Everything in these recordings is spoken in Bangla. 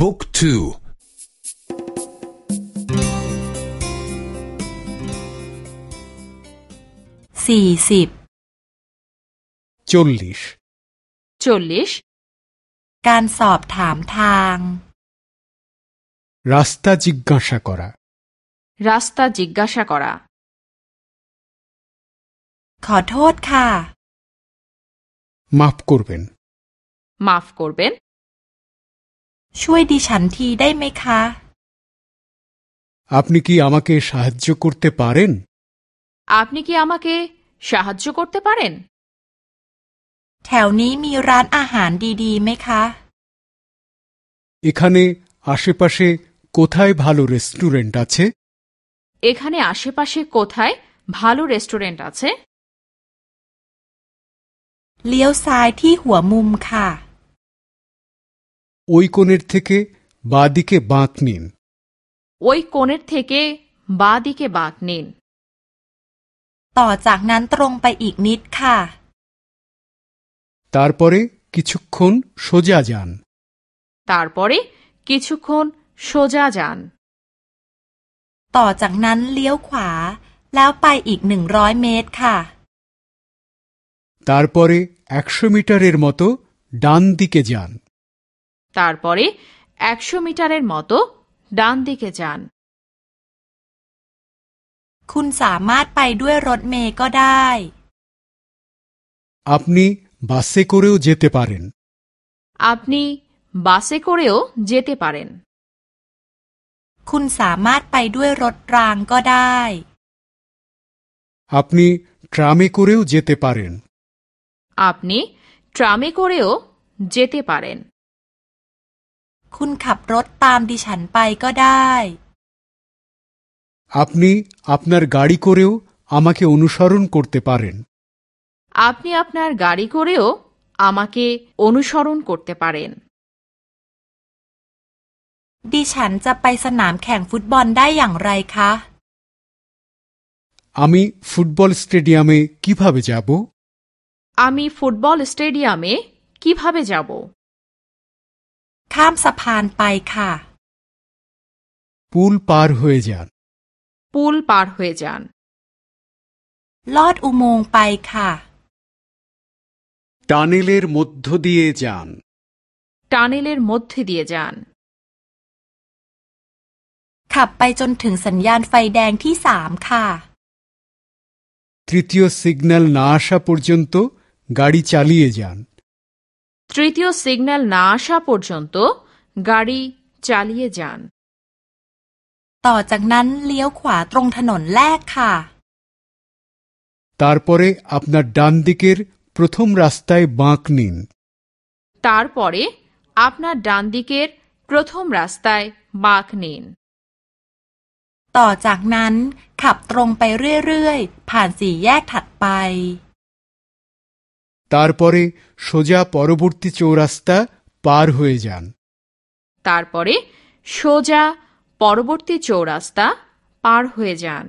บุ๊กทูสี่สิบจลลิชจลลิชการสอบถามทาง รัสตาจิกกาชากรารัสตาจิกกาชากราขอโทษค่ะ มาฟก ช่วยดิฉันทีได้ไหมคะ আপনি কি আমাকে সাহায্য করতে পারেন আপনি কি আমাকে সাহায্য করতে পারেন แถวนี้มีร้านอาหารดีๆไหมคะ এখানে আশেপাশে কোথায় ভালো রেস্টুরেন্ট আছে এখানে আশেপাশে কোথায় ভালো রেস্টুরেন্ট আছে เลี้ยวซ้ายที่หัวมุมค่ะ ওই কোণের থেকে বাঁ দিকে বাঁক নিন ওই কোণের থেকে বাঁ দিকে বাঁক নিন ต่อจากนั้นตรงไปอีกนิดค่ะ তারপরে কিছুক্ষণ সোজা যান তারপরে কিছুক্ষণ সোজা যান ต่อจากนั้นเลี้ยวขวา แล้วไปอีกหนึ่งร้อยเมตรค่ะ তারপরে একশো মিটারের মতো ডান দিকে যান তারপরে একশো মিটারের মতো ডান দিকে যান คุณสามารถไปด้วยรถเมล์ก็ได้ আপনি বাসে করেও যেতে পারেন আপনি বাসে করেও যেতে পারেন คุณสามารถไปด้วยรถรางก็ได้ আপনি ট্রামে করেও যেতে পারেন আপনি ট্রামে করেও যেতে পারেন คุณขับรถตามดิฉันไปก็ได้ আপনি আপনার গাড়ি করেও আমাকে অনুসরণ করতে পারেন আপনি আপনার গাড়ি করেও আমাকে অনুসরণ করতে পারেন ดิฉันจะไปสนามแข่งฟุตบอลได้อย่างไรคะ আমি ফুটবল স্টেডিয়ামে কিভাবে যাব আমি ফুটবল স্টেডিয়ামে কিভাবে যাব ข้ามสะพานไปค่ะ পুল পার হয়ে যান পুল পার হয়ে যান ลอดอุโมงค์ไปค่ะ টানেলের মধ্য দিয়ে যান টানেলের মধ্যে দিয়ে যান ขับไปจนถึงสัญญาณไฟแดงที่สามค่ะ তৃতীয় সিগন্যাল না আসা পর্যন্ত গাড়ি চালিয়ে যান তৃতীয় সিগন্যাল না আসা পর্যন্ত গাড়ি চালিয়ে যান ต่อจากนั้นเลี้ยวขวาตรงถนนแรกค่ะ তারপরে আপনার ডান দিকের প্রথম রাস্তায় বাঁক নিন তারপরে আপনার ডান দিকের প্রথম রাস্তায় বাঁক নিন ต่อจากนั้นขับตรงไปเรื่อยๆ ผ่านสี่แยกถัดไป তারপরে সোজা পরবর্তী চৌরাস্তা পার হয়ে যান তারপরে সোজা পরবর্তী চৌরাস্তা পার হয়ে যান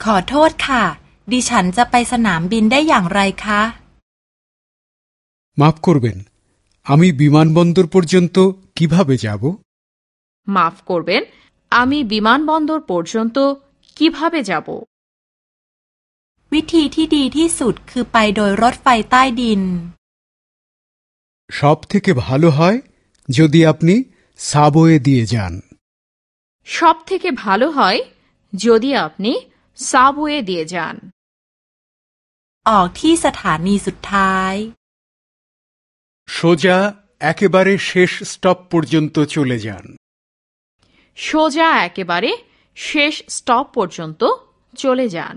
ขอโทษค่ะ ดิฉันจะไปสนามบินได้อย่างไรคะ মাফ করবেন আমি বিমানবন্দর পর্যন্ত কিভাবে যাব মাফ করবেন আমি বিমানবন্দর পর্যন্ত কিভাবে যাব วิธีที่ดีที่สุดคือไปโดยรถไฟใต้ดิน সব থেকে ভালো হয় যদি আপনি সাবওয়ে দিয়ে যান সব থেকে ভালো হয় যদি আপনি সাবওয়ে দিয়ে যান ออกที่สถานีสุดท้าย সোজা একেবারে শেষ স্টপ পর্যন্ত চলে যান সোজা একেবারে শেষ স্টপ পর্যন্ত চলে যান